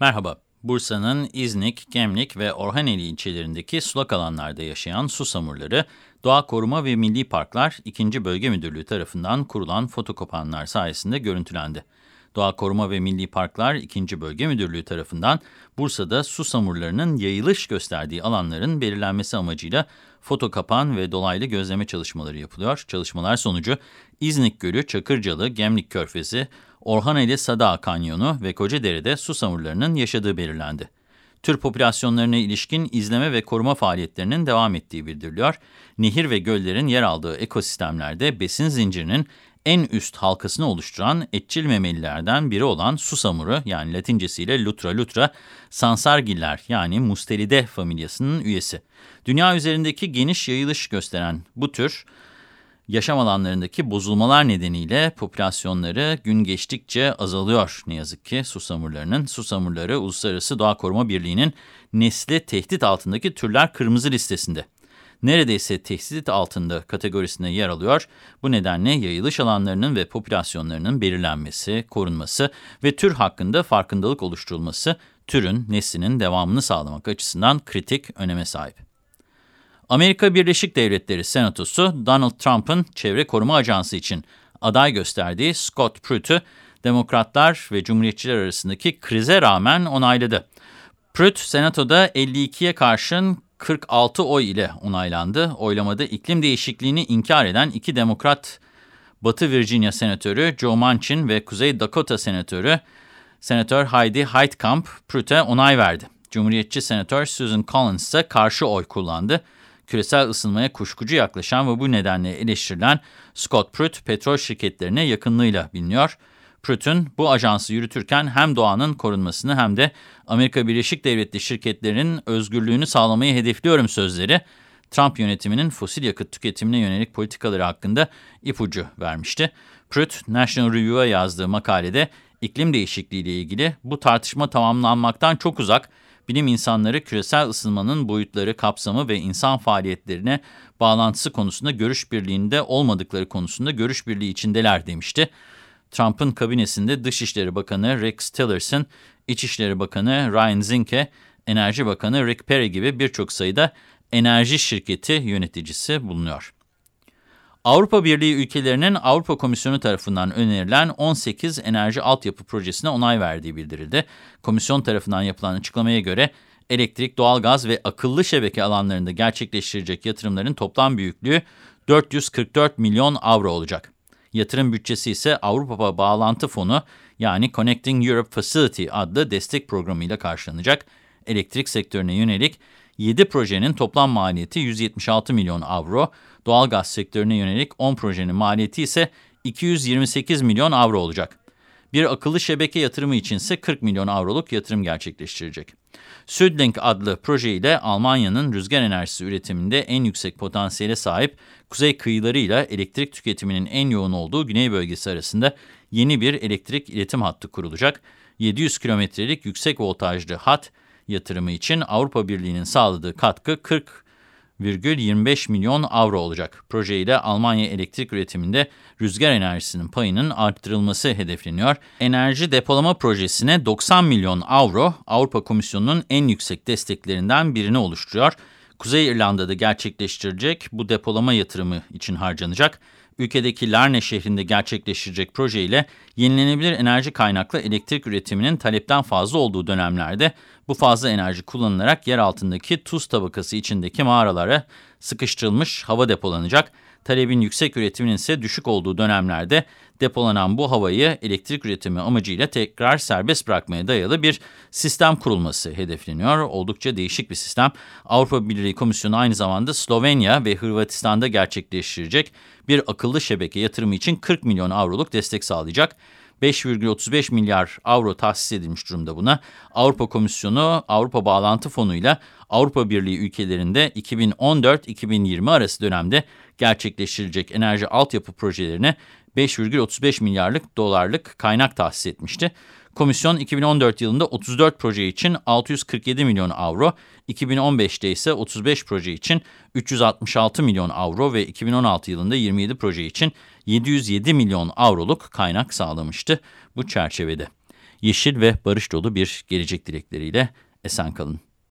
Merhaba, Bursa'nın İznik, Gemlik ve Orhaneli ilçelerindeki sulak alanlarda yaşayan susamurları, Doğa Koruma ve Milli Parklar 2. Bölge Müdürlüğü tarafından kurulan fotokopanlar sayesinde görüntülendi. Doğa Koruma ve Milli Parklar 2. Bölge Müdürlüğü tarafından Bursa'da susamurlarının yayılış gösterdiği alanların belirlenmesi amacıyla fotokapan ve dolaylı gözleme çalışmaları yapılıyor. Çalışmalar sonucu İznik Gölü, Çakırcalı, Gemlik Körfezi, Orhaneli Sada Kanyonu ve Kocadere'de susamurlarının yaşadığı belirlendi. Tür popülasyonlarına ilişkin izleme ve koruma faaliyetlerinin devam ettiği bildiriliyor. Nehir ve göllerin yer aldığı ekosistemlerde besin zincirinin en üst halkasını oluşturan etçil memelilerden biri olan susamuru yani latincesiyle Lutra lutra sansargiller yani Mustelide familyasının üyesi. Dünya üzerindeki geniş yayılış gösteren bu tür yaşam alanlarındaki bozulmalar nedeniyle popülasyonları gün geçtikçe azalıyor ne yazık ki susamurlarının. Susamurları Uluslararası Doğa Koruma Birliği'nin nesli tehdit altındaki türler kırmızı listesinde. Neredeyse tehdit altında kategorisine yer alıyor. Bu nedenle yayılış alanlarının ve popülasyonlarının belirlenmesi, korunması ve tür hakkında farkındalık oluşturulması türün neslinin devamını sağlamak açısından kritik öneme sahip. Amerika Birleşik Devletleri Senatosu, Donald Trump'ın Çevre Koruma Ajansı için aday gösterdiği Scott Pruitt'ü Demokratlar ve Cumhuriyetçiler arasındaki krize rağmen onayladı. Pruitt, Senato'da 52'ye karşın 46 oy ile onaylandı. Oylamada iklim değişikliğini inkar eden iki demokrat, Batı Virginia Senatörü Joe Manchin ve Kuzey Dakota Senatörü Senatör Heidi Heitkamp, Pruitt'e onay verdi. Cumhuriyetçi Senatör Susan Collins ise karşı oy kullandı küresel ısınmaya kuşkucu yaklaşan ve bu nedenle eleştirilen Scott Pruitt petrol şirketlerine yakınlığıyla biliniyor. Pruitt'ün bu ajansı yürütürken hem doğanın korunmasını hem de Amerika Birleşik Devletleri şirketlerinin özgürlüğünü sağlamayı hedefliyorum sözleri Trump yönetiminin fosil yakıt tüketimine yönelik politikaları hakkında ipucu vermişti. Pruitt, National Review'a yazdığı makalede iklim değişikliği ile ilgili bu tartışma tamamlanmaktan çok uzak bilim insanları küresel ısınmanın boyutları, kapsamı ve insan faaliyetlerine bağlantısı konusunda görüş birliğinde olmadıkları konusunda görüş birliği içindeler demişti. Trump'ın kabinesinde Dışişleri Bakanı Rex Tillerson, İçişleri Bakanı Ryan Zinke, Enerji Bakanı Rick Perry gibi birçok sayıda enerji şirketi yöneticisi bulunuyor. Avrupa Birliği ülkelerinin Avrupa Komisyonu tarafından önerilen 18 enerji altyapı projesine onay verdiği bildirildi. Komisyon tarafından yapılan açıklamaya göre elektrik, doğalgaz ve akıllı şebeke alanlarında gerçekleştirecek yatırımların toplam büyüklüğü 444 milyon avro olacak. Yatırım bütçesi ise Avrupa Bağlantı Fonu yani Connecting Europe Facility adlı destek programıyla karşılanacak. Elektrik sektörüne yönelik 7 projenin toplam maliyeti 176 milyon avro, doğalgaz sektörüne yönelik 10 projenin maliyeti ise 228 milyon avro olacak. Bir akıllı şebeke yatırımı içinse 40 milyon avroluk yatırım gerçekleştirecek. Südlink adlı proje ile Almanya'nın rüzgar enerjisi üretiminde en yüksek potansiyele sahip kuzey kıyılarıyla elektrik tüketiminin en yoğun olduğu güney bölgesi arasında yeni bir elektrik iletim hattı kurulacak. 700 kilometrelik yüksek voltajlı hat yatırımı için Avrupa Birliği'nin sağladığı katkı 40,25 milyon avro olacak. Projeyle Almanya elektrik üretiminde rüzgar enerjisinin payının arttırılması hedefleniyor. Enerji depolama projesine 90 milyon avro Avrupa Komisyonu'nun en yüksek desteklerinden birini oluşturuyor. Kuzey İrlanda'da gerçekleştirecek bu depolama yatırımı için harcanacak ülkedeki Larne şehrinde gerçekleştirecek proje ile yenilenebilir enerji kaynaklı elektrik üretiminin talepten fazla olduğu dönemlerde bu fazla enerji kullanılarak yer altındaki tuz tabakası içindeki mağaralara sıkıştırılmış hava depolanacak. Talebin yüksek üretiminin ise düşük olduğu dönemlerde depolanan bu havayı elektrik üretimi amacıyla tekrar serbest bırakmaya dayalı bir sistem kurulması hedefleniyor. Oldukça değişik bir sistem. Avrupa Birliği Komisyonu aynı zamanda Slovenya ve Hırvatistan'da gerçekleştirecek bir akıllı şebeke yatırımı için 40 milyon avroluk destek sağlayacak. 5,35 milyar avro tahsis edilmiş durumda buna. Avrupa Komisyonu Avrupa Bağlantı Fonu ile Avrupa Birliği ülkelerinde 2014-2020 arası dönemde gerçekleştirilecek enerji altyapı projelerine 5,35 milyarlık dolarlık kaynak tahsis etmişti. Komisyon 2014 yılında 34 proje için 647 milyon avro, 2015'te ise 35 proje için 366 milyon avro ve 2016 yılında 27 proje için 707 milyon avroluk kaynak sağlamıştı bu çerçevede. yeşil ve barış dolu bir gelecek dilekleriyle esen kalın.